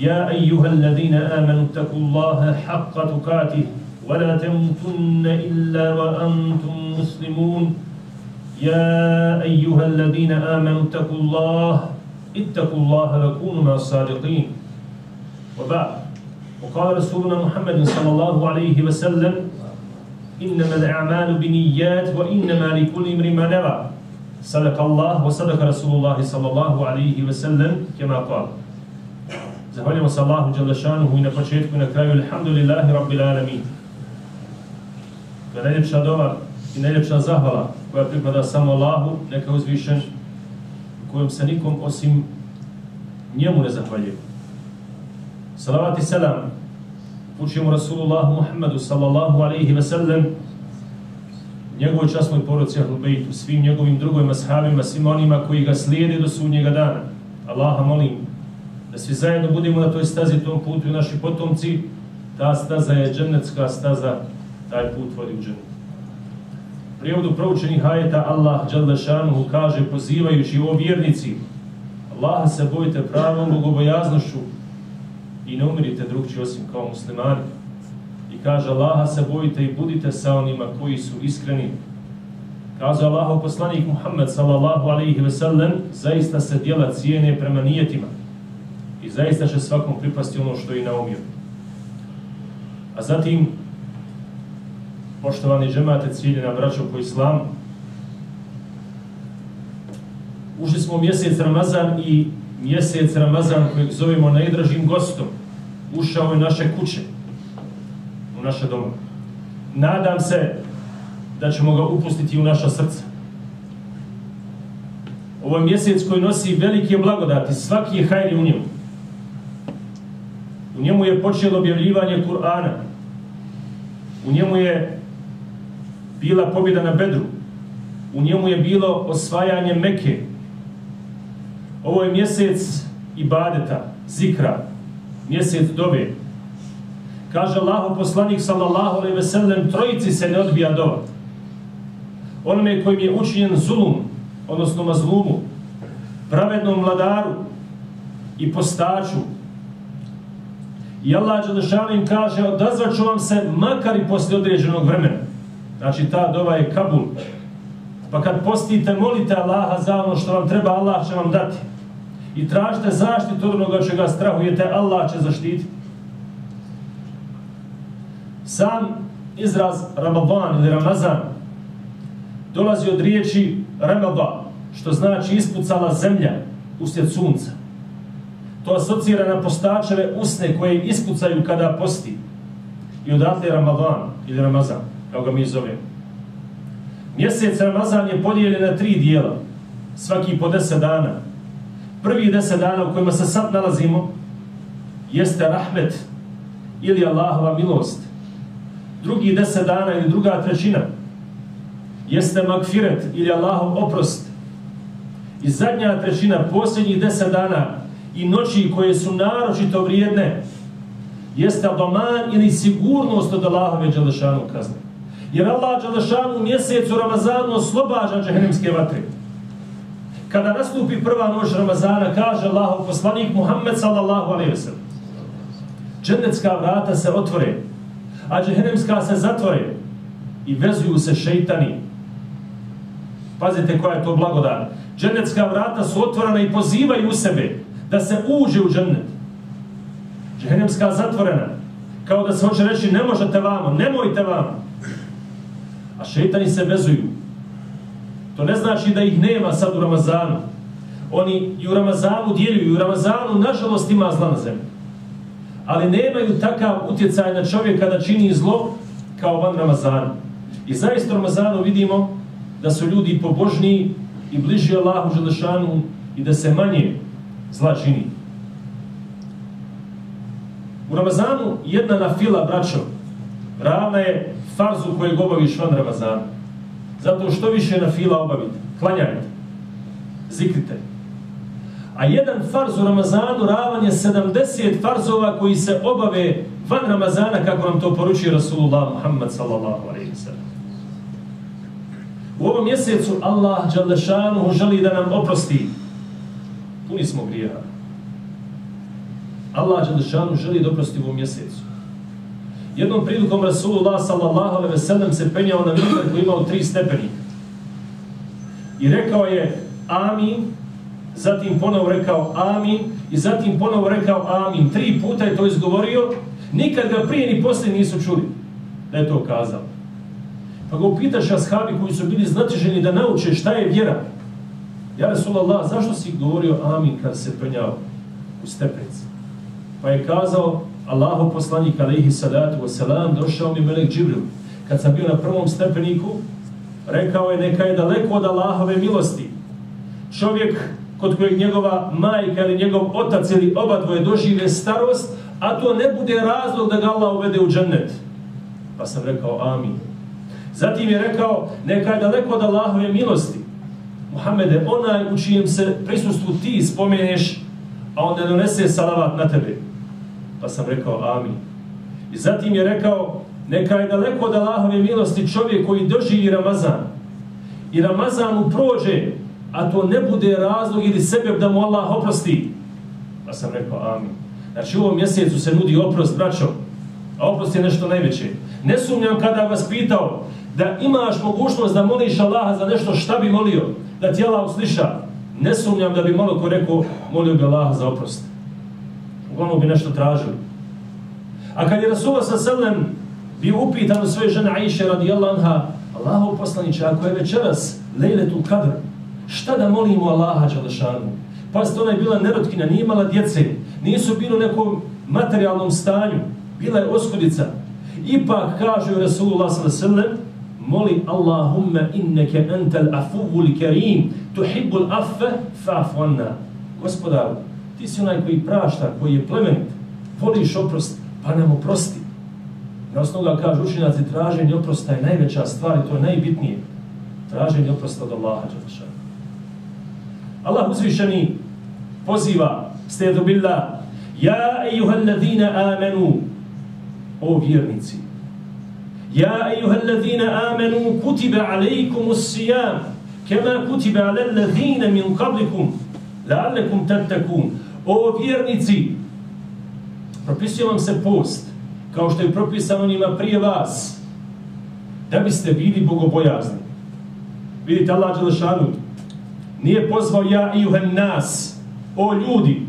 يا أيها الذين آمنوا اتقوا الله حق تقاته ولا تموتن إلا وأنتم مسلمون. يا أيها الذين آمنوا اتقوا الله اتقوا الله وكونوا مع الصادقين. وبعد وقال رسولنا محمد صلى الله عليه وسلم إنما الأعمال بنيات وإنما لكل امرئ ما نوى. صدق الله وصدق رسول الله صلى الله عليه وسلم كما قال. Zahvaljamo se Allahu Đalešanuhu i na početku i na kraju Alhamdulillahi Rabbil Alamin. To je najljepša dova i najljepša zahvala koja pripada samo Allahu, neka uzvišen, kojom se nikom osim njemu ne zahvaljuje. Salavat i selam učimo Rasulullahu Muhammedu sallallahu alaihi ve sellem njegovoj časnoj poroci Ahlubejtu, svim njegovim drugojima sahabima, svim onima koji ga slijede do sudnjega dana. Allaha molim da svi zajedno budemo na toj stazi, tom putu i naši potomci, ta staza je džennetska staza, taj put vodi u džennet. Prijevodu proučenih ajeta Allah Đalešanuhu kaže pozivajući o vjernici Allaha se bojite pravom bogobojaznošću i ne umirite drugči osim kao muslimani. I kaže Allaha se bojite i budite sa onima koji su iskreni. Kaže Allahov poslanik Muhammed sallallahu alaihi ve sellem zaista se djela cijene prema nijetima i zaista će svakom pripasti ono što je naumio. A zatim poštovani džemate cijeljena braćo po islamu, ušli smo u mjesec Ramazan i mjesec Ramazan kojeg zovemo najdražim gostom, ušao je naše kuće, u naše doma. Nadam se da ćemo ga upustiti u naša srca. Ovo je mjesec koji nosi velike blagodati, svaki je hajri u njemu. U njemu je počelo objavljivanje Kur'ana. U njemu je bila pobjeda na Bedru. U njemu je bilo osvajanje Mekke. Ovo je mjesec ibadeta, zikra, mjesec dove. Kaže Allah, poslanik sallallahu alaihi ve sellem, trojici se ne odbija dova. Onome kojim je učinjen zulum, odnosno mazlumu, pravednom vladaru i postaču. I Allah Đelešanu im kaže, odazvat ću vam se makar i posle određenog vremena. Znači, ta dova je Kabul. Pa kad postite, molite Allaha za ono što vam treba, Allah će vam dati. I tražite zaštitu od onoga čega strahujete, Allah će zaštititi. Sam izraz Ramadan ili Ramazan dolazi od riječi Ramadan, što znači ispucala zemlja uslijed sunca. To asocira na postačeve usne koje ispucaju kada posti. I odatle je Ramadan ili Ramazan kao ga mi zovemo. Mjesec Ramazan je podijeljen na tri dijela, svaki po deset dana. Prvi deset dana u kojima se sad nalazimo jeste rahmet ili Allahova milost. Drugi deset dana ili druga trećina jeste magfiret ili Allahov oprost. I zadnja trećina, posljednjih deset dana i noći koje su naročito vrijedne, jeste doman ili sigurnost od Allahove Đalešanu kazne. Jer Allah Đalešanu u mjesecu Ramazanu oslobađa džehennemske vatre. Kada nastupi prva noć Ramazana, kaže Allahov poslanik Muhammed sallallahu alaihi wa sallam, džennetska vrata se otvore, a džehennemska se zatvore i vezuju se šeitani. Pazite koja je to blagodat. Džennetska vrata su otvorena i pozivaju u sebe da se uđe u džennet. Džehennemska zatvorena. Kao da se hoće reći, ne možete vamo, nemojte vamo. A šeitani se vezuju. To ne znači da ih nema sad u Ramazanu. Oni i u Ramazanu dijeljuju. I u Ramazanu, nažalost, ima zla na zemlji. Ali nemaju takav utjecaj na čovjeka da čini zlo kao van Ramazanu. I zaista u Ramazanu vidimo da su ljudi pobožniji i bliži Allahu Želešanu i da se manje zla čini. U Ramazanu jedna na fila, braćo, ravna je farzu kojeg obaviš van Ramazana. Zato što više na fila obavite, klanjajte, zikrite. A jedan farz u Ramazanu ravan je 70 farzova koji se obave van Ramazana, kako nam to poručuje Rasulullah Muhammad sallallahu alaihi sallam. U ovom mjesecu Allah Đalešanu želi da nam oprosti. Puni smo grija. Allah Đelešanu želi da oprosti u mjesecu. Jednom prilikom Rasulullah sallallahu alaihi ve sellem se penjao na minber koji imao tri stepenika. I rekao je amin, zatim ponovo rekao amin i zatim ponovo rekao amin. Tri puta je to izgovorio, nikad ga prije ni poslije nisu čuli da je to kazao. Pa ga upitaš ashabi koji su bili znatiženi da nauče šta je vjera. Ja Resulallah, zašto si govorio amin kad se penjao u stepenici? Pa je kazao, Allahu poslanik alaihi salatu wasalam, došao mi Melek Džibril. Kad sam bio na prvom stepeniku, rekao je neka je daleko od Allahove milosti. Čovjek kod kojeg njegova majka ili njegov otac ili oba dvoje dožive starost, a to ne bude razlog da ga Allah uvede u džennet. Pa sam rekao amin. Zatim je rekao, neka je daleko od Allahove milosti. Muhammede, onaj u čijem se prisustvu ti spomeneš, a on ne donese salavat na tebe. Pa sam rekao amin. I zatim je rekao, neka je daleko od Allahove milosti čovjek koji doživi Ramazan. I Ramazan mu prođe, a to ne bude razlog ili sebe da mu Allah oprosti. Pa sam rekao amin. Znači u ovom mjesecu se nudi oprost, braćo. A oprost je nešto najveće. Ne sumnjam kada vas pitao da imaš mogućnost da moliš Allaha za nešto šta bi molio, da ti Allah usliša. Ne sumnjam da bi malo ko rekao, molio bi Allah za oprost. Uglavnom bi nešto tražili. A kad je Rasulullah sa selem bio upitan u svoje žene Aisha radijallahu anha, Allahu poslaniče, ako je večeras lejletu kadr, šta da molimo Allaha Đalešanu? Pa ona je bila nerotkina, nije imala djece, nisu bilo u nekom materijalnom stanju, bila je oskodica. Ipak kaže Rasulullah sellem moli Allahumma inneke entel afuvul kerim, tuhibbul affe fa'fu anna. Gospodaru, ti si onaj koji prašta, koji je plemenit, voliš oprost, pa nam oprosti. Na osnovu ga kaže učinjaci, traženje oprosta je najveća stvar i to je najbitnije. Traženje oprosta od Allaha Đalešanu. Allah uzvišeni poziva stedu billah Ja ejuhal ladhina amenu o vjernici يا أيها الذين آمنوا kutiba عليكم الصيام كما kutiba على الذين min qablikum لعلكم tattakum O vjernici propisuje vam se post kao što je propisano njima prije vas da biste bili bogobojazni. Vidite Allah Đelešanu nije pozvao ja ijuhen nas, o ljudi,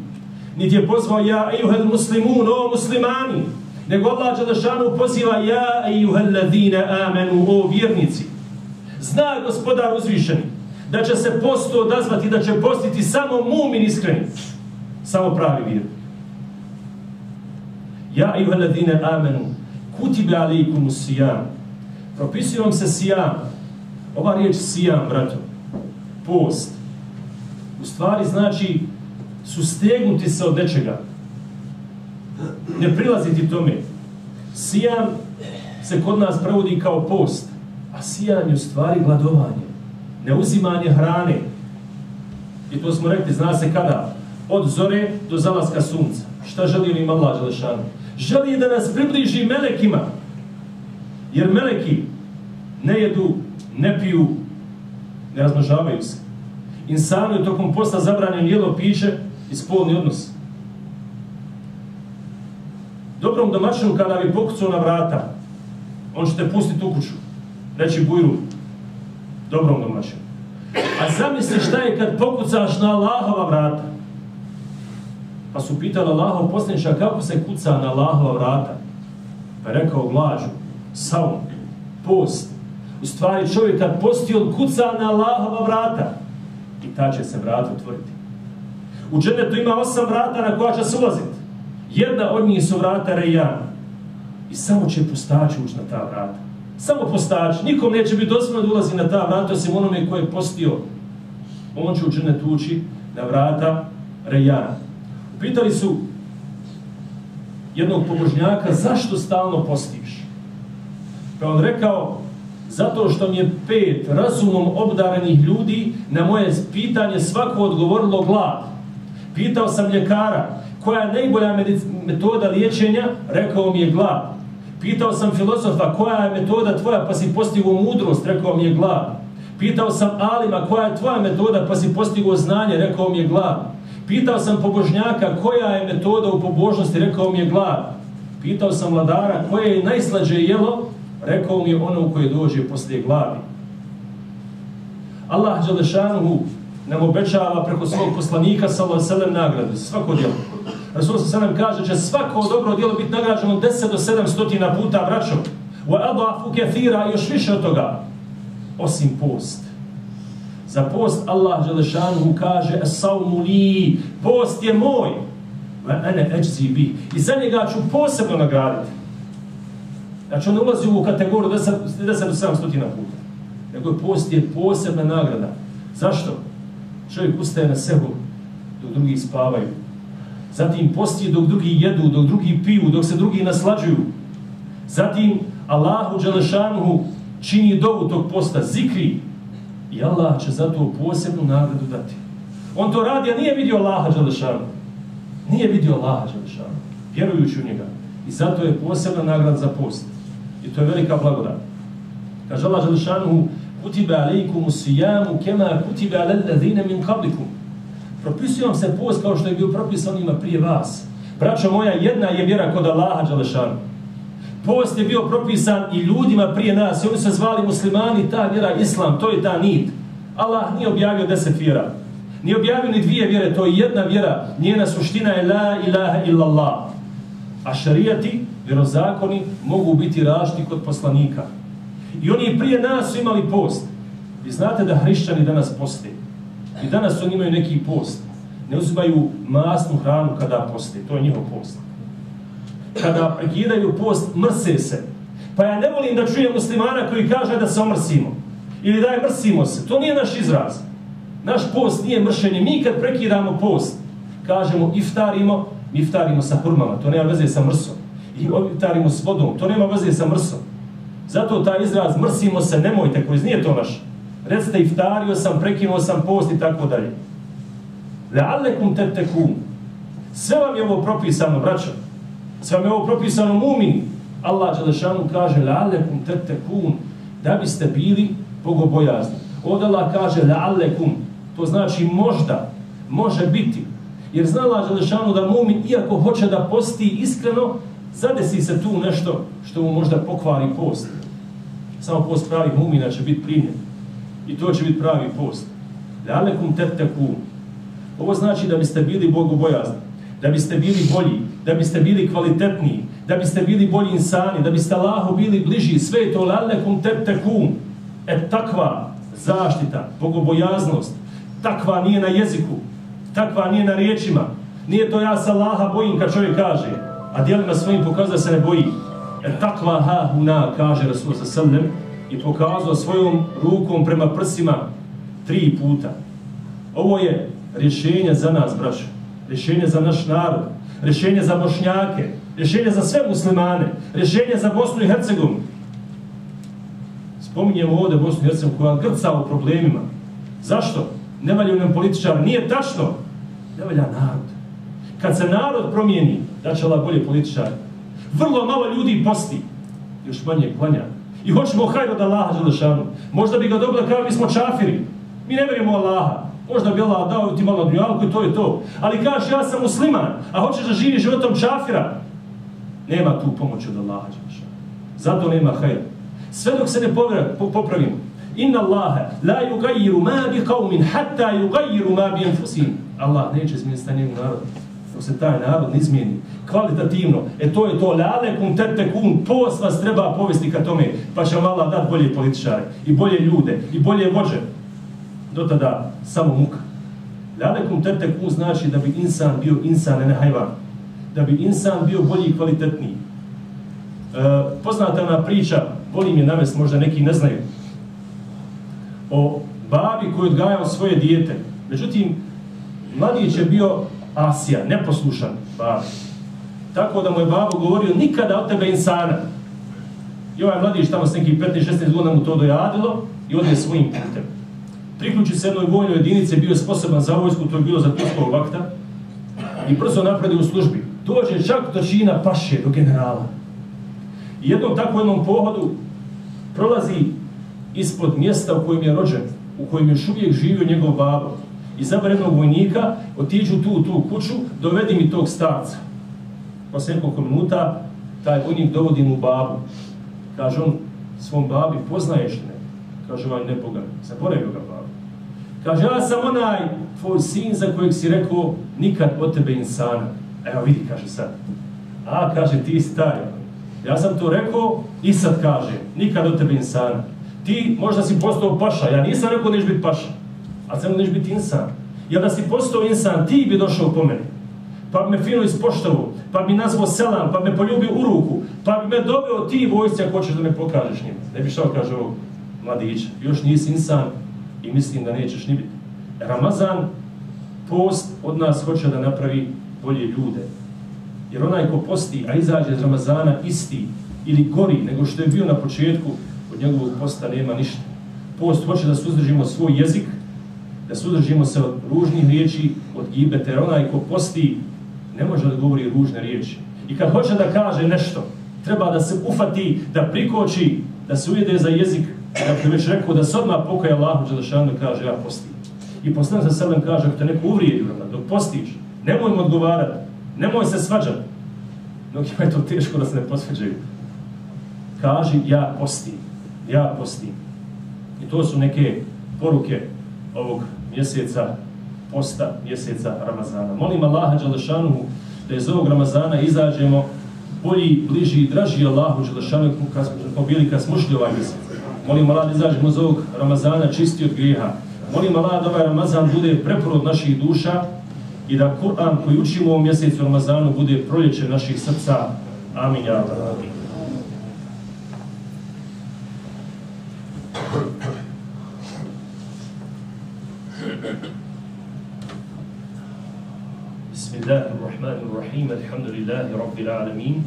niti je pozvao ja ijuhen muslimun, o muslimani, nego Allah Đalešanu poziva ja ijuhen ladine amenu, o vjernici. Zna gospodar uzvišeni da će se posto odazvati, da će postiti samo mumin iskreni, samo pravi vjer. Ja ijuhen ladine amenu, kutibe alikum sijam, propisujem vam se sijam, ova riječ sijam, brato, post, u stvari znači sustegnuti se od nečega. Ne prilaziti tome. Sijan se kod nas provodi kao post, a sijan je u stvari gladovanje, neuzimanje hrane. I to smo rekli, zna se kada? Od zore do zalaska sunca. Šta želi im Allah Želešanu? Želi da nas približi melekima. Jer meleki ne jedu, ne piju, ne raznožavaju se insanu je tokom posta zabranjen jelo, piće i spolni odnos. Dobrom domaćinu kada bi pokucao na vrata, on će te pustiti u kuću, reći bujru, dobrom domaćinu. A zamisli šta je kad pokucaš na Allahova vrata. Pa su pitali Allahov posljedniča kako se kuca na Allahova vrata. Pa je rekao glažu, saum, post. U stvari čovjek kad posti, on kuca na Allahova vrata i ta će se vrata otvoriti. U dženetu ima osam vrata na koja će se ulaziti. Jedna od njih su vrata Rejana. I samo će postaći ući na ta vrata. Samo postaći. Nikom neće biti dozvoljeno da ulazi na ta vrata, osim onome koje je postio. On će u dženetu ući na vrata Rejana. Pitali su jednog pobožnjaka, zašto stalno postiš? Pa on rekao, zato što mi je pet razumom obdarenih ljudi na moje pitanje svako odgovorilo glad. Pitao sam ljekara, koja je najbolja metoda liječenja, rekao mi je glad. Pitao sam filozofa, koja je metoda tvoja, pa si postigo mudrost, rekao mi je glad. Pitao sam Alima, koja je tvoja metoda, pa si postigo znanje, rekao mi je glad. Pitao sam pobožnjaka, koja je metoda u pobožnosti, rekao mi je glad. Pitao sam vladara, koje je najslađe jelo, rekao mi je ono u koje dođe poslije glavi. Allah Đelešanuhu nam obećava preko svog poslanika sallahu sallam nagradu, svako djelo. Rasul sallam kaže će svako dobro djelo biti nagrađeno 10 do 700 puta vraćom. Wa adafu kathira još više od toga. Osim post. Za post Allah Đalešanuhu kaže as-sawmu li, post je moj. Wa ene HZB. bi. I za njega ću posebno nagraditi. Znači on ulazi u kategoriju 10, 10 do 700 puta. Nego je post je posebna nagrada. Zašto? Čovjek ustaje na sebu dok drugi spavaju. Zatim posti dok drugi jedu, dok drugi piju, dok se drugi naslađuju. Zatim Allahu Đelešanuhu čini dovu tog posta, zikri. I Allah će za to posebnu nagradu dati. On to radi, a nije vidio Allaha Đelešanuhu. Nije vidio Allaha Đelešanuhu. Vjerujući u njega. I zato je posebna nagrada za post. I to je velika blagodat. Kaže Allah Đelešanuhu, kutiba alaikum usijamu kema kutiba alallazine min kablikum. Propisuje vam se post kao što je bio propisan ima prije vas. Braćo moja, jedna je vjera kod Allaha Đalešanu. Post je bio propisan i ljudima prije nas. I oni se zvali muslimani, ta vjera islam, to je ta nit. Allah nije objavio deset vjera. Nije objavio ni dvije vjere, to je jedna vjera. Njena suština je la ilaha illallah. A šarijati vjerozakoni mogu biti rašti kod poslanika. I oni prije nas su imali post. Vi znate da hrišćani danas poste. I danas oni imaju neki post. Ne uzimaju masnu hranu kada poste. To je njihov post. Kada prekidaju post, mrse se. Pa ja ne volim da čujem muslimana koji kaže da se omrsimo. Ili da je mrsimo se. To nije naš izraz. Naš post nije mršenje. Mi kad prekidamo post, kažemo iftarimo, iftarimo sa hurmama. To nema veze sa mrsom i iftarimo s vodom. To nema veze sa mrsom. Zato taj izraz mrsimo se, nemojte, koji nije to naš. Recite, iftario sam, prekinuo sam post i tako dalje. Le'alekum tetekum. Sve vam je ovo propisano, braćo. Sve vam je ovo propisano mumini. Allah Đelešanu kaže le'alekum tetekum. Da biste bili bogobojazni. Ovdje Allah kaže le'alekum. To znači možda, može biti. Jer zna Allah Đelešanu da mumin, iako hoće da posti iskreno, zadesi se tu nešto što mu možda pokvari post. Samo post pravih mumina će biti primjen. I to će biti pravi post. Lalekum tetekum. Ovo znači da biste bili bogobojazni, da biste bili bolji, da biste bili kvalitetniji, da biste bili bolji insani, da biste Allahu bili bliži, sve to lalekum tetekum. E takva zaštita, bogobojaznost, takva nije na jeziku, takva nije na riječima, nije to ja sa Allaha bojim kad čovjek kaže, a dijelima svojim pokazuje se ne boji. E takva ha huna, kaže Rasul sa srnem, i pokazao svojom rukom prema prsima tri puta. Ovo je rješenje za nas, braćo. Rješenje za naš narod. Rješenje za bošnjake. Rješenje za sve muslimane. Rješenje za Bosnu i Hercegovinu. Spominjemo ovdje Bosnu i Hercegovinu koja grca u problemima. Zašto? Ne valju nam političar. Nije tačno. Ne valja narod. Kad se narod promijeni, da će Allah bolje političar. Vrlo malo ljudi posti, još manje klanja. I hoćemo hajde da Allaha Đelešanu. Možda bi ga dobila kao mi smo čafiri. Mi ne verimo Allaha. Možda bi Allah dao ti malo dunjalku i to je to. Ali kaš ja sam musliman, a hoćeš da živi životom čafira. Nema tu pomoć od Allaha Đelešanu. Zato nema hajde. Sve dok se ne popravimo. Inna Allahe la yugayiru ma bi qawmin hatta yugayiru ma bi enfusim. Allah neće izmijeniti stanje u se taj narod izmijeni kvalitativno, e to je to, lalekum kun post vas treba povesti ka tome, pa će vam Allah dati bolje političare, i bolje ljude, i bolje vođe. Do tada samo muka. Lalekum kun znači da bi insan bio insan, a ne hajvan. Da bi insan bio bolji i kvalitetniji. E, poznata ona priča, volim je navest, možda neki ne znaju, o babi koji odgajao svoje dijete. Međutim, mladić je bio Asija, neposlušan babi. tako da mu je babo govorio nikada od tebe insana. I ovaj mladić tamo s nekih 15-16 godina mu to dojadilo i odne svojim putem. Priključi se jednoj vojnoj jedinice, bio sposoban za vojsku, to je bilo za turskog vakta, i brzo napredi u službi. Dođe čak do čina paše, do generala. I jednom takvom jednom pohodu prolazi ispod mjesta u kojem je rođen, u kojem još uvijek živio njegov babo. I jednog vojnika, otiđu tu u tu kuću, dovedi mi tog starca. Posle nekoliko minuta, taj vojnik dovodi mu babu. Kaže on svom babi, poznaješ me? Kaže ovaj nebogan, zaboravio ga babu. Kaže, ja sam onaj tvoj sin za kojeg si rekao, nikad od tebe insana. Evo vidi, kaže sad. A, kaže, ti stari. Ja sam to rekao i sad kaže, nikad od tebe insana. Ti možda si postao paša, ja nisam rekao da biti paša, a sam neš biti insan. Ja da si postao insan, ti bi došao po meni. Pa bi me fino ispoštovo, pa bi nazvao selam, pa bi me poljubio u ruku, pa bi me dobio ti vojci ako hoćeš da me pokažeš njima. Ne bi što kaže ovog mladića, još nisi insan i mislim da nećeš ni biti. Ramazan, post od nas hoće da napravi bolje ljude. Jer onaj ko posti, a izađe iz Ramazana isti ili gori nego što je bio na početku, od njegovog posta nema ništa. Post hoće da suzdržimo svoj jezik, da sudržimo se od ružnih riječi, od gibete, jer onaj ko posti ne može da govori ružne riječi. I kad hoće da kaže nešto, treba da se ufati, da prikoči, da se ujede za jezik, da bi već rekao da se odmah pokaja Allahu Đelešanu kaže ja postim. I poslanik sa selem kaže, ako te neko uvrijedi, dok postiš, nemoj mu odgovarati, nemoj se svađati. Dok je to teško da se ne posveđaju. Kaži, ja postim, ja postim. I to su neke poruke ovog mjeseca posta, mjeseca Ramazana. Molim Allaha Đalešanu da iz ovog Ramazana izađemo bolji, bliži i draži Allahu Đalešanu kad smo bili kad smo ušli ovaj mjesec. Molim Allah da izađemo iz ovog Ramazana čisti od grijeha. Molim Allah da ovaj Ramazan bude preporod naših duša i da Kur'an koji učimo u ovom mjesecu Ramazanu bude proljeće naših srca. Amin. Ja, amin. بسم الله الرحمن الرحيم الحمد لله رب العالمين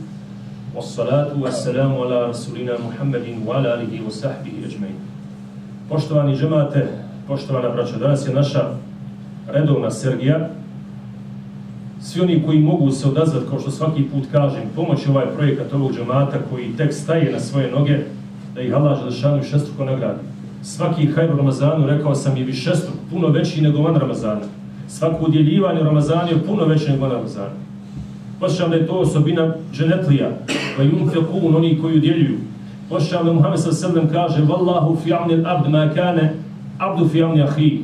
والصلاة والسلام على رسولنا محمد وعلى آله وصحبه أجمعين Poštovani džemate, poštovana braća, danas je naša redovna Sergija. Svi oni koji mogu se odazvati, kao što svaki put kažem, pomoći ovaj projekat ovog džemata koji tek staje na svoje noge, da ih Allah Želešanu šestruko nagradi. Svaki hajr u Ramazanu, rekao sam, je višestruk, puno veći nego van Ramazana. Svako udjeljivanje u Ramazanu je puno veće nego van Ramazana. Posjećam da je to osobina dženetlija, pa jum fiqun, oni koji udjeljuju. Posjećam da Muhammed s.a.v. kaže Wallahu fi amnil abd ma kane abdu fi amni ahi.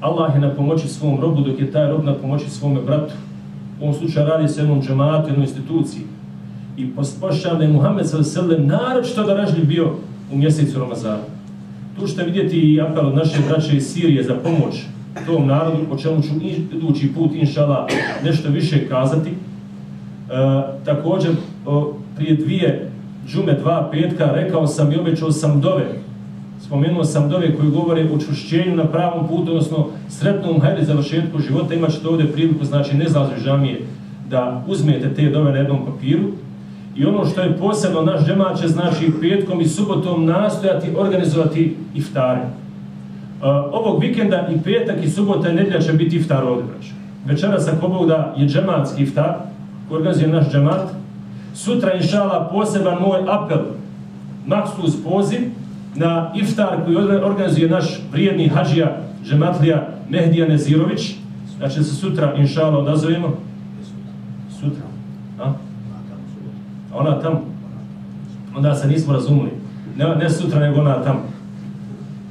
Allah je na pomoći svom robu dok je taj rob na pomoći svome bratu. U ovom slučaju radi se jednom džematu, jednoj instituciji. I posjećam da je Muhammed s.a.v. naročito da ražljiv bio u mjesecu Ramazana. Tu ćete vidjeti i apel od naše braće iz Sirije za pomoć tom narodu, o čemu ću idući put, inšala, nešto više kazati. E, također, o, prije dvije džume, dva petka, rekao sam i obećao sam dove. Spomenuo sam dove koji govore o čušćenju na pravom putu, odnosno sretnom hajde završetku života. Imaćete ovdje priliku, znači ne zlazi žamije, da uzmete te dove na jednom papiru. I ono što je posebno, naš džemat će znači petkom i subotom nastojati organizovati iftare. Ovog vikenda i petak i subota i nedlja će biti iftar ovdje, braću. Večera sa kobog da je džematski iftar, koji organizuje naš džemat. Sutra, inšala, poseban moj apel, maksus poziv, na iftar koji organizuje naš vrijedni hađija džematlija Mehdija Nezirović. Znači se sutra, inšala, odazovimo. Sutra. Ona tam, onda se nismo razumili. Ne, ne sutra, nego ona tamo.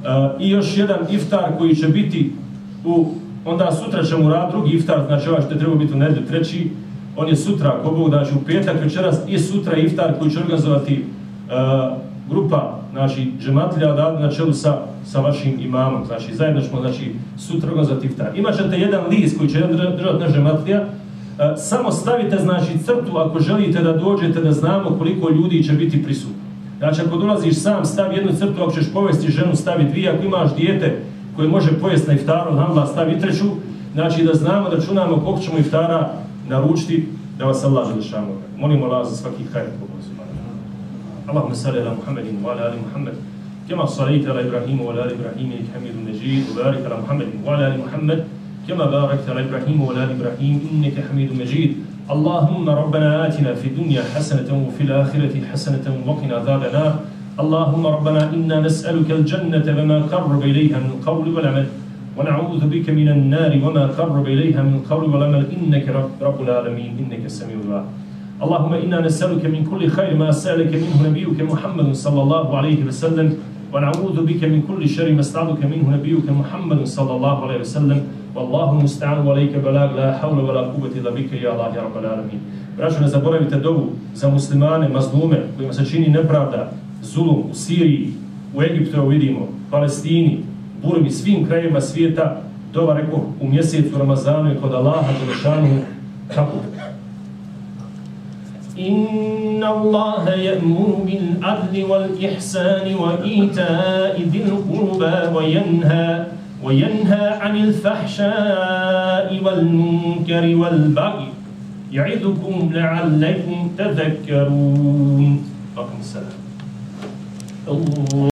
E, I još jedan iftar koji će biti u, onda sutra ćemo raditi drugi iftar, znači ovaj što je trebao biti u nedelju treći, on je sutra, ako Bog znači u petak večeras i sutra iftar koji će organizovati uh, grupa, znači džematlja da na čelu sa, sa vašim imamom, znači zajedno ćemo, znači sutra organizovati iftar. Imaćete jedan list koji će držati na džematlja, samo stavite znači crtu ako želite da dođete da znamo koliko ljudi će biti prisutni. Znači ako dolaziš sam stavi jednu crtu, ako ćeš povesti ženu stavi dvije, ako imaš dijete koje može pojesti na iftaru, hamla stavi treću, znači da znamo da čunamo koliko ćemo iftara naručiti da vas Allah želešanu. Molimo Allah za svaki hajr. Allahumma salli ala Muhammedin wa ala ali Muhammed. كما صليت على ابراهيم وعلى ال ابراهيم انك حميد مجيد وبارك على محمد وعلى ال محمد كما باركت على إبراهيم وعلى آل إبراهيم إنك حميد مجيد. اللهم ربنا آتنا في الدنيا حسنة وفي الآخرة حسنة وقنا عذاب النار. اللهم ربنا إنا نسألك الجنة وما قرب إليها من قول والعمل. ونعوذ بك من النار وما قرب إليها من قول والعمل. إنك رب, رب العالمين إنك السميع الدعاء. اللهم إنا نسألك من كل خير ما سألك منه نبيك محمد صلى الله عليه وسلم. ونعوذ بك من كل شر ما استعاذك منه نبيك محمد صلى الله عليه وسلم. والله المستعان وليك بلاغ لا حول ولا قوة إلا بك يا الله يا رب العالمين Braćo, ne zaboravite dovu za muslimane, mazlume, kojima se čini nepravda, zulum u Siriji, u Egiptu, evo vidimo, Palestini, Burmi, svim krajima svijeta, dova rekao u mjesecu Ramazanu je kod Allaha, Đelešanu, kako? إن الله يأمر بالعدل والإحسان وإيتاء ذي القربى وينهى وينهى عن الفحشاء والمنكر والبغي يعظكم لعلكم تذكرون. السلام. الله